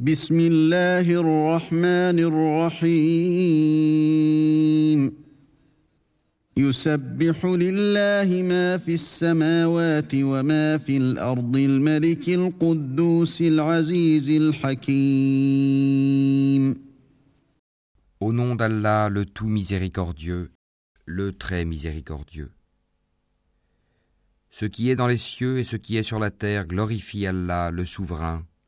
بسم الله الرحمن الرحيم يسبح لله ما في السماوات وما في الأرض الملك القدوس العزيز الحكيم Au nom d'Allah, le tout miséricordieux, le très miséricordieux. Ce qui est dans les cieux et ce qui est sur la terre glorifie Allah, le souverain,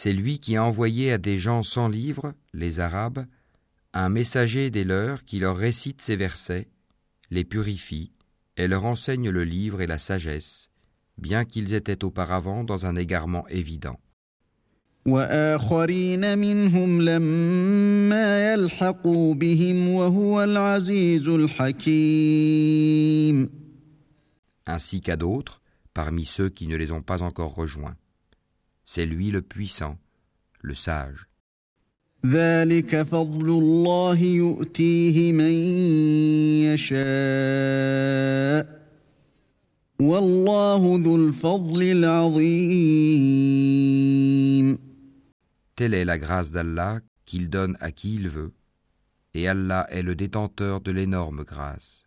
C'est lui qui a envoyé à des gens sans livre, les Arabes, un messager des leurs qui leur récite ces versets, les purifie et leur enseigne le livre et la sagesse, bien qu'ils étaient auparavant dans un égarement évident. Ainsi qu'à d'autres, parmi ceux qui ne les ont pas encore rejoints. C'est lui le puissant, le sage. ذلك فضل الله يؤتيه من يشاء والله ذو الفضل العظيم Telle est la grâce d'Allah qu'il donne à qui il veut, et Allah est le détenteur de l'énorme grâce.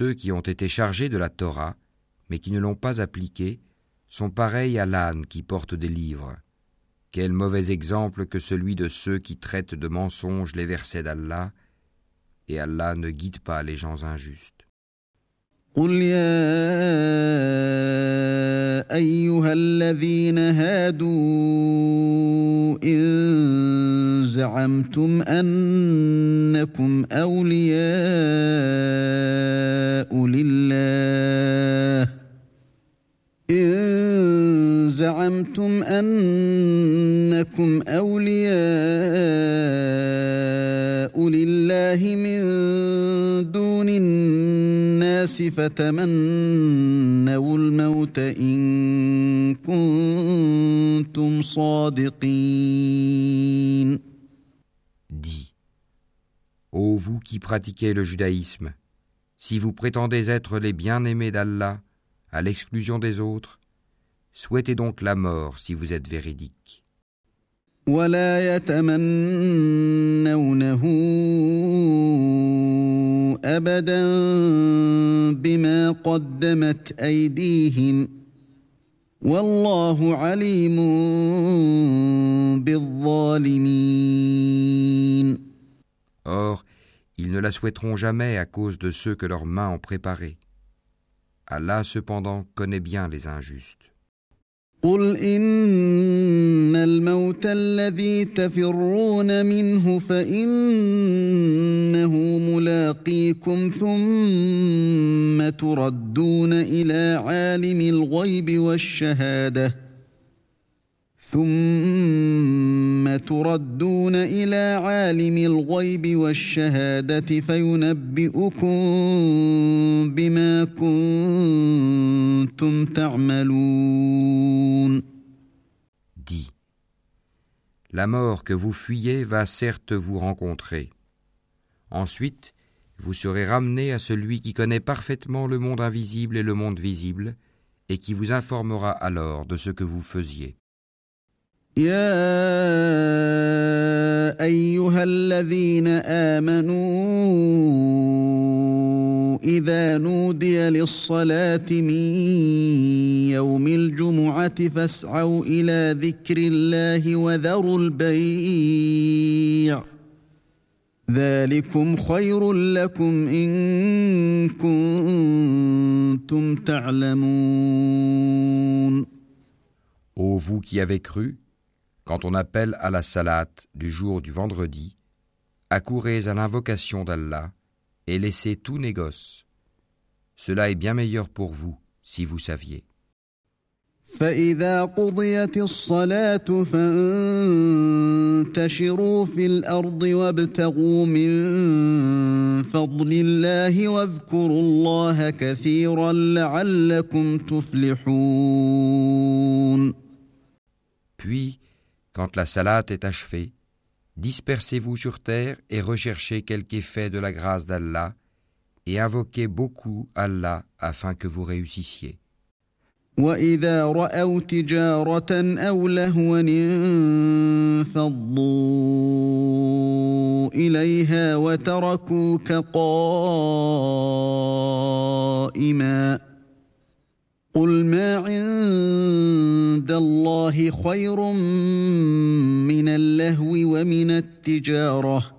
Ceux qui ont été chargés de la Torah, mais qui ne l'ont pas appliquée, sont pareils à l'âne qui porte des livres. Quel mauvais exemple que celui de ceux qui traitent de mensonges les versets d'Allah, et Allah ne guide pas les gens injustes. قل يا ايها الذين هادوا ان زعمتم أنكم أولياء لله. إن زعمتم أنكم أولياء لله من دون الناس فتمنوا الموت إن كنتم صادقين. qui pratiquez le judaïsme, si vous prétendez être les bien-aimés d'Allah, à l'exclusion des autres, souhaitez donc la mort si vous êtes véridique. ولا يتمنونه أبدا بما قدمت أيديهم والله عليم بالظالمين Or, ils ne la souhaiteront jamais à cause de ceux que leurs mains ont préparés. Allah cependant connaît bien les injustes. قل إن الموت الذي تفرون منه فإنه ملاقيكم ثم تردون إلى عالم الغيب والشهادة ثم تردون إلى عالم الغيب والشهادة فينبئكم بما كنتم تعملون Dis, la mort que vous fuyez va certes vous rencontrer. Ensuite, vous serez ramené à celui qui connaît parfaitement le monde invisible et le monde visible, et qui vous informera alors de ce que vous faisiez. يا أيها الذين آمنوا إذا نودي للصلاة من يوم الجمعة فاسعوا إلى ذكر الله وذروا البيع. ذلكم خير لكم إن كنتم تعلمون. Ô vous qui avez cru, quand on appelle à la salate du jour du vendredi, accourez à l'invocation d'Allah et laissez tout négoce. Cela est bien meilleur pour vous si vous saviez. فإذا قضيت الصلاة فانتشروا في الأرض وابتغوا من فضل الله واذكروا الله كثيرا لعلكم تفلحون Puis, quand la salate est achevée, dispersez-vous sur terre et recherchez quelque effet de la grâce d'Allah et invoquez beaucoup Allah afin que vous réussissiez. واذا راوا تجاره او لهوا انفضوا اليها وتركوك قائما قل ما عند الله خير من اللهو ومن التجاره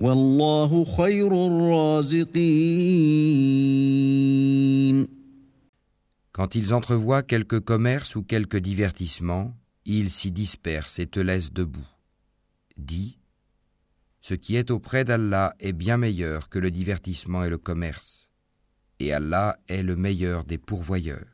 والله خير الرازقين Quand ils entrevoient quelque commerce ou quelque divertissement, ils s'y dispersent et te laissent debout. Dis, ce qui est auprès d'Allah est bien meilleur que le divertissement et le commerce, et Allah est le meilleur des pourvoyeurs.